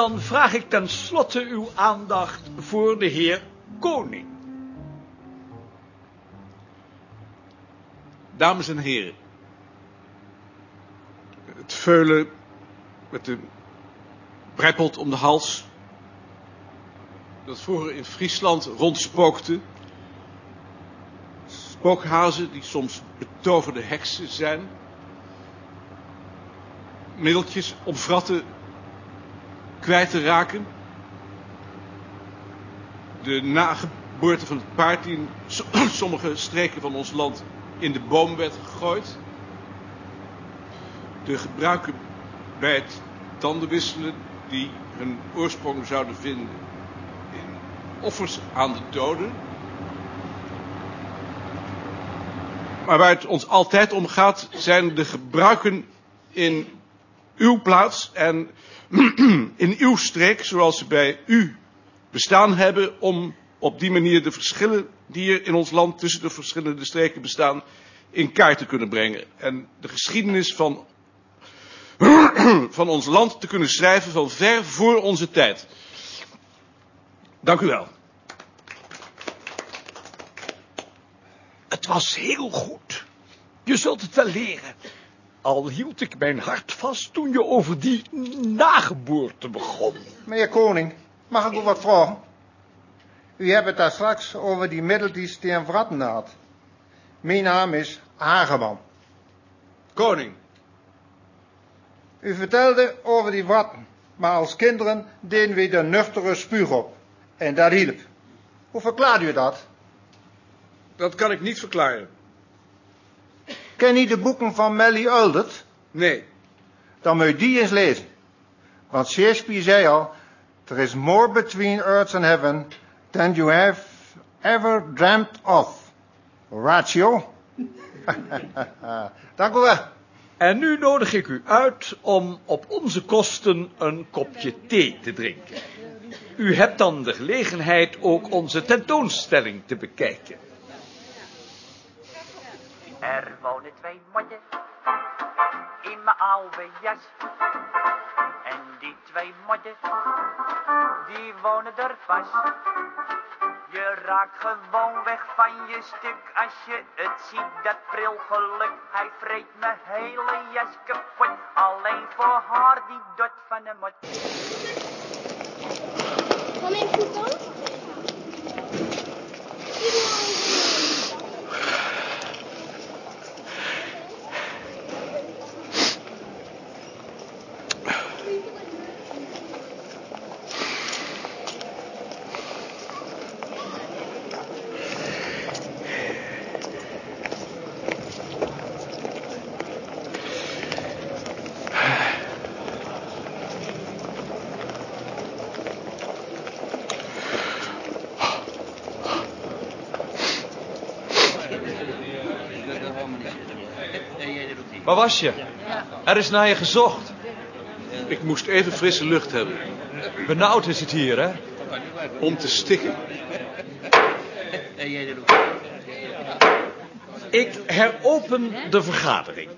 Dan vraag ik tenslotte uw aandacht voor de heer Koning. Dames en heren. Het veulen met de breipelt om de hals. Dat vroeger in Friesland rondspookte. Spookhazen die soms betoverde heksen zijn. Middeltjes om kwijt te raken. De nageboorte van het paard die in sommige streken van ons land in de boom werd gegooid. De gebruiken bij het tandenwisselen die hun oorsprong zouden vinden in offers aan de doden. Maar waar het ons altijd om gaat zijn de gebruiken in uw plaats en in uw streek, zoals ze bij u bestaan hebben, om op die manier de verschillen die er in ons land tussen de verschillende streken bestaan, in kaart te kunnen brengen. En de geschiedenis van, van ons land te kunnen schrijven van ver voor onze tijd. Dank u wel. Het was heel goed. Je zult het wel leren. Al hield ik mijn hart vast toen je over die nageboorte begon. Meneer Koning, mag ik u wat vragen? U hebt het daar straks over die middeltjes die een vratten had. Mijn naam is Hageman. Koning. U vertelde over die vratten, maar als kinderen deden we de nuchtere spuug op. En dat hielp. Hoe verklaart u dat? Dat kan ik niet verklaren. Ken je de boeken van Melly Uldert? Nee. Dan moet je die eens lezen. Want Shakespeare zei al, there is more between earth and heaven than you have ever dreamt of. Ratio. Dank u wel. En nu nodig ik u uit om op onze kosten een kopje thee te drinken. U hebt dan de gelegenheid ook onze tentoonstelling te bekijken. Er wonen twee modden in mijn oude jas. En die twee modden, die wonen er vast. Je raakt gewoon weg van je stuk als je het ziet, dat pril geluk. Hij vreet mijn hele jas kapot, alleen voor haar die dot van de mot. Combien de coupons Waar was je? Er is naar je gezocht. Ik moest even frisse lucht hebben. Benauwd is het hier, hè? Om te stikken. Ik heropen de vergadering.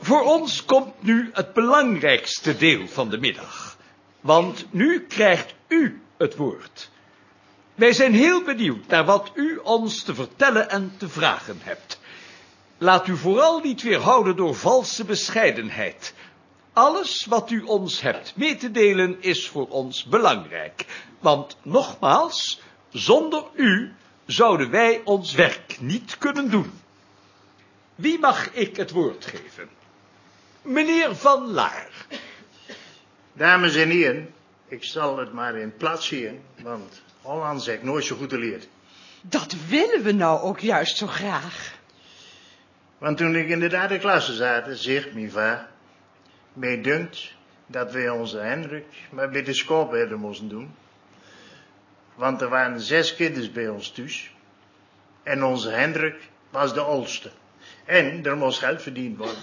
Voor ons komt nu het belangrijkste deel van de middag. Want nu krijgt u het woord. Wij zijn heel benieuwd naar wat u ons te vertellen en te vragen hebt. Laat u vooral niet weerhouden door valse bescheidenheid. Alles wat u ons hebt mee te delen is voor ons belangrijk. Want nogmaals, zonder u zouden wij ons werk niet kunnen doen. Wie mag ik het woord geven? Meneer Van Laar. Dames en heren, ik zal het maar in plaats zien, want Hollands heb ik nooit zo goed geleerd. Dat willen we nou ook juist zo graag. Want toen ik in de derde klasse zat, zegt mijn vader, mij dunkt dat wij onze Hendrik maar bij de schoolbeelden moesten doen. Want er waren zes kinderen bij ons thuis. En onze Hendrik was de oudste. En er moest geld verdiend worden.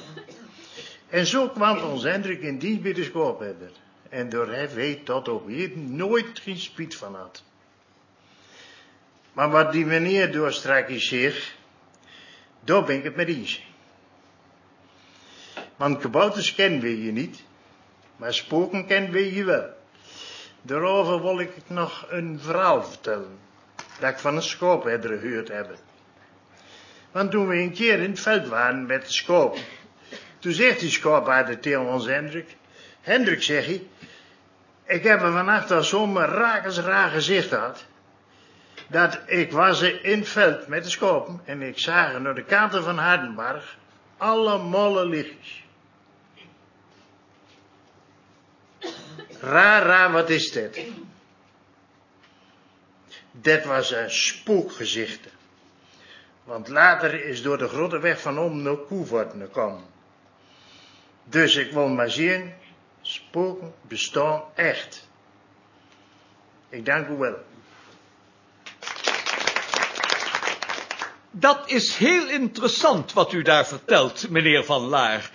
En zo kwam onze Hendrik in dienst bij de schoolbeelder. En door hij weet tot op hier nooit geen spiet van had. Maar wat die meneer doorstrakjes zegt, daar ben ik het met eens. Want kabouters kennen we hier niet. Maar spoken kent we je wel. Daarover wil ik nog een verhaal vertellen. Dat ik van een schoopherder gehoord heb. Want toen we een keer in het veld waren met de schoop. Toen zegt die schoopherder tegen ons Hendrik. Hendrik, zeg hij. Ik heb er vannacht al zo'n rakers raar gezicht gehad. Dat ik was in het veld met de schopen. En ik zag naar de kanten van Hardenberg. Alle molle lichtjes. Raar, wat is dit? Dit was een spookgezicht. Want later is door de grote weg van om naar Koevoort gekomen. Dus ik wil maar zien, spoken bestaan echt. Ik dank u wel. Dat is heel interessant wat u daar vertelt, meneer Van Laar.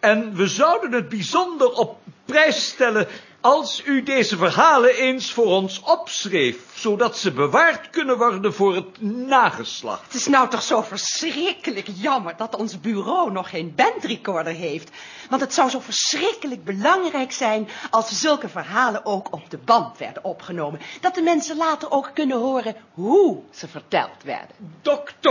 En we zouden het bijzonder op prijs stellen als u deze verhalen eens voor ons opschreef, zodat ze bewaard kunnen worden voor het nageslacht. Het is nou toch zo verschrikkelijk jammer dat ons bureau nog geen bandrecorder heeft. Want het zou zo verschrikkelijk belangrijk zijn als zulke verhalen ook op de band werden opgenomen. Dat de mensen later ook kunnen horen hoe ze verteld werden.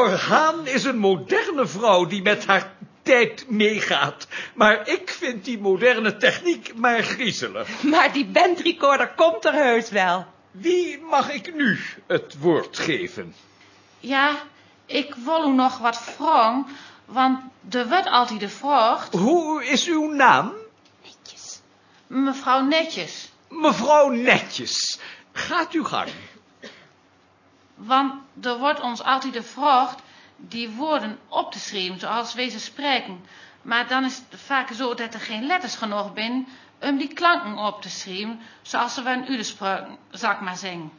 Haan is een moderne vrouw die met haar tijd meegaat. Maar ik vind die moderne techniek maar griezelig. Maar die bandrecorder komt er heus wel. Wie mag ik nu het woord geven? Ja, ik wil u nog wat vragen, want er wordt altijd de vraag... Hoe is uw naam? Netjes. Mevrouw Netjes. Mevrouw Netjes. Gaat u gang. Want er wordt ons altijd de vraag die woorden op te schrijven zoals wij ze spreken. Maar dan is het vaak zo dat er geen letters genoeg zijn om die klanken op te schrijven zoals ze van u zal ik maar zeggen.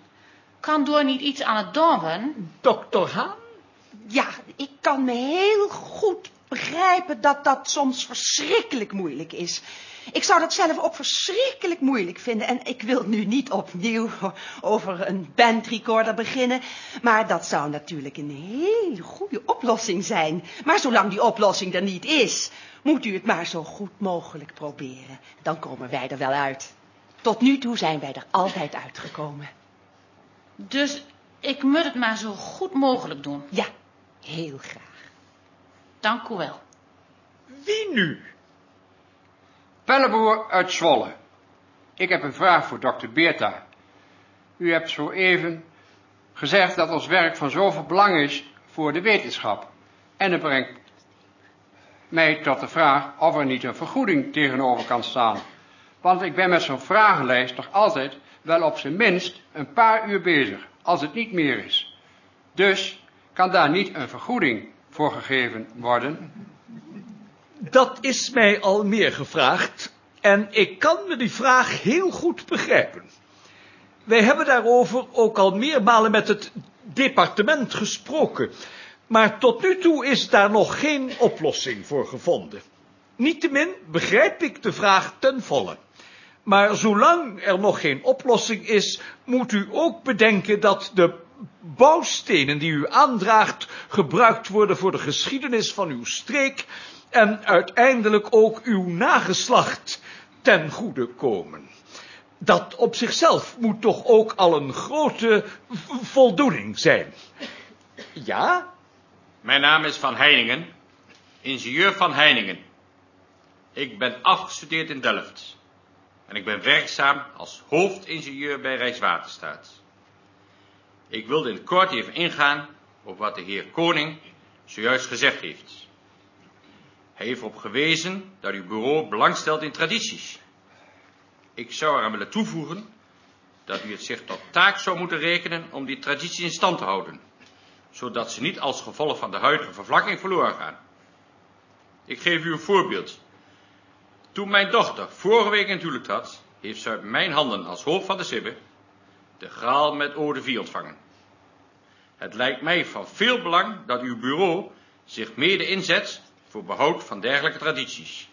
Kan door niet iets aan het doen? Dokter Haan? Ja, ik kan me heel goed begrijpen dat dat soms verschrikkelijk moeilijk is. Ik zou dat zelf ook verschrikkelijk moeilijk vinden. En ik wil nu niet opnieuw over een bandrecorder beginnen. Maar dat zou natuurlijk een hele goede oplossing zijn. Maar zolang die oplossing er niet is, moet u het maar zo goed mogelijk proberen. Dan komen wij er wel uit. Tot nu toe zijn wij er altijd uitgekomen. Dus ik moet het maar zo goed mogelijk doen. Ja, heel graag. Dank u wel. Wie nu? Pelleboer uit Zwolle. Ik heb een vraag voor dokter Beerta. U hebt zo even gezegd dat ons werk van zoveel belang is voor de wetenschap. En het brengt mij tot de vraag of er niet een vergoeding tegenover kan staan. Want ik ben met zo'n vragenlijst toch altijd wel op zijn minst een paar uur bezig, als het niet meer is. Dus kan daar niet een vergoeding voor gegeven worden? Dat is mij al meer gevraagd en ik kan me die vraag heel goed begrijpen. Wij hebben daarover ook al meermalen met het departement gesproken, maar tot nu toe is daar nog geen oplossing voor gevonden. Niettemin begrijp ik de vraag ten volle. Maar zolang er nog geen oplossing is, moet u ook bedenken dat de bouwstenen die u aandraagt gebruikt worden voor de geschiedenis van uw streek en uiteindelijk ook uw nageslacht ten goede komen. Dat op zichzelf moet toch ook al een grote voldoening zijn. Ja? Mijn naam is Van Heiningen, ingenieur Van Heiningen. Ik ben afgestudeerd in Delft. En ik ben werkzaam als hoofdingenieur bij Rijkswaterstaat. Ik wilde in het kort even ingaan op wat de heer Koning zojuist gezegd heeft. Hij heeft erop gewezen dat uw bureau belang stelt in tradities. Ik zou eraan willen toevoegen dat u het zich tot taak zou moeten rekenen om die tradities in stand te houden, zodat ze niet als gevolg van de huidige vervlakking verloren gaan. Ik geef u een voorbeeld. Toen mijn dochter vorige week in huwelijk trad, heeft ze uit mijn handen als hoofd van de Sibbe de graal met ode 4 ontvangen. Het lijkt mij van veel belang dat uw bureau zich mede inzet voor behoud van dergelijke tradities.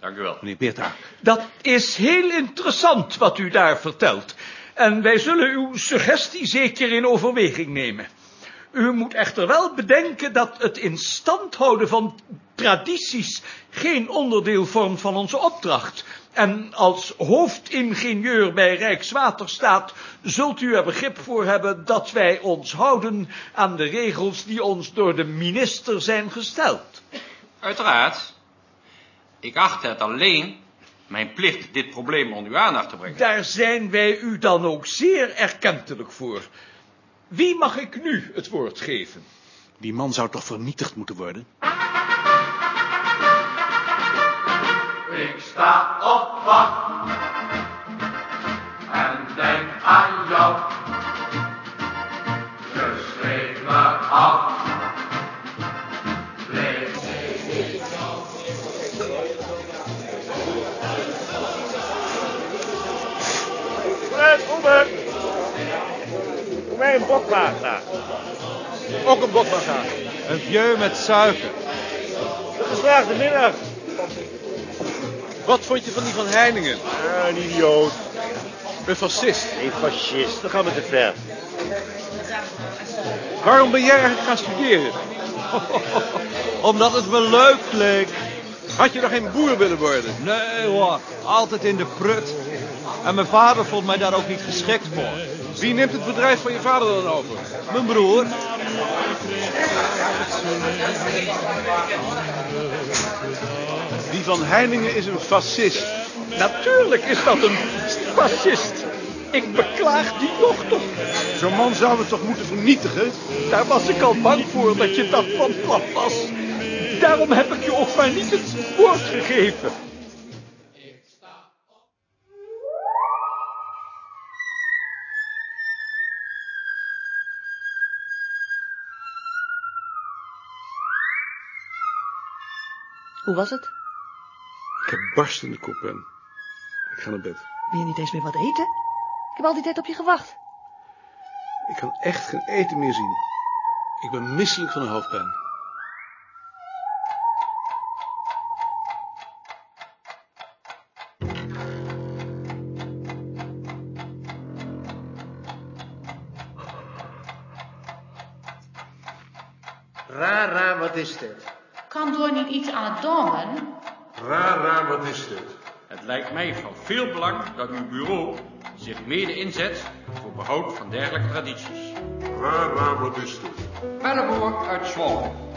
Dank u wel. Meneer Beerta. Dat is heel interessant wat u daar vertelt. En wij zullen uw suggestie zeker in overweging nemen. U moet echter wel bedenken dat het in stand houden van tradities geen onderdeel vormt van onze opdracht. En als hoofdingenieur bij Rijkswaterstaat zult u er begrip voor hebben dat wij ons houden aan de regels die ons door de minister zijn gesteld. Uiteraard. Ik acht het alleen mijn plicht dit probleem onder uw aandacht te brengen. Daar zijn wij u dan ook zeer erkentelijk voor. Wie mag ik nu het woord geven? Die man zou toch vernietigd moeten worden? Ik sta op wacht en denk aan jou. Je schreef me af. Bleef Fred, Oeber. Doe mij een bokwater. Ook een bokwaga. Een vieux met suiker. Geslaagde middag. Wat vond je van die van Heiningen? Ah, een idioot. Een fascist. Een fascist. Dan gaan we te ver. Waarom ben jij eigenlijk gaan studeren? Omdat het me leuk leek. Had je nog geen boer willen worden? Nee hoor, altijd in de prut. En mijn vader vond mij daar ook niet geschikt voor. Wie neemt het bedrijf van je vader dan over? Mijn broer. Van Heiningen is een fascist. Natuurlijk is dat een fascist. Ik beklaag die toch. Zo'n man zouden we toch moeten vernietigen? Daar was ik al bang voor dat je dat van plan was. Daarom heb ik je ook maar niet het woord gegeven. Hoe was het? Ik heb barstende koppen. Ik ga naar bed. Wil je niet eens meer wat eten? Ik heb al die tijd op je gewacht. Ik kan echt geen eten meer zien. Ik ben misselijk van de hoofdpijn. Rara, wat is dit? Kan door niet iets aan het dongen? Rara, wat is dit? Het lijkt mij van veel belang dat uw bureau zich mede inzet voor behoud van dergelijke tradities. Rara, wat is dit? Penneboer uit Zwolle.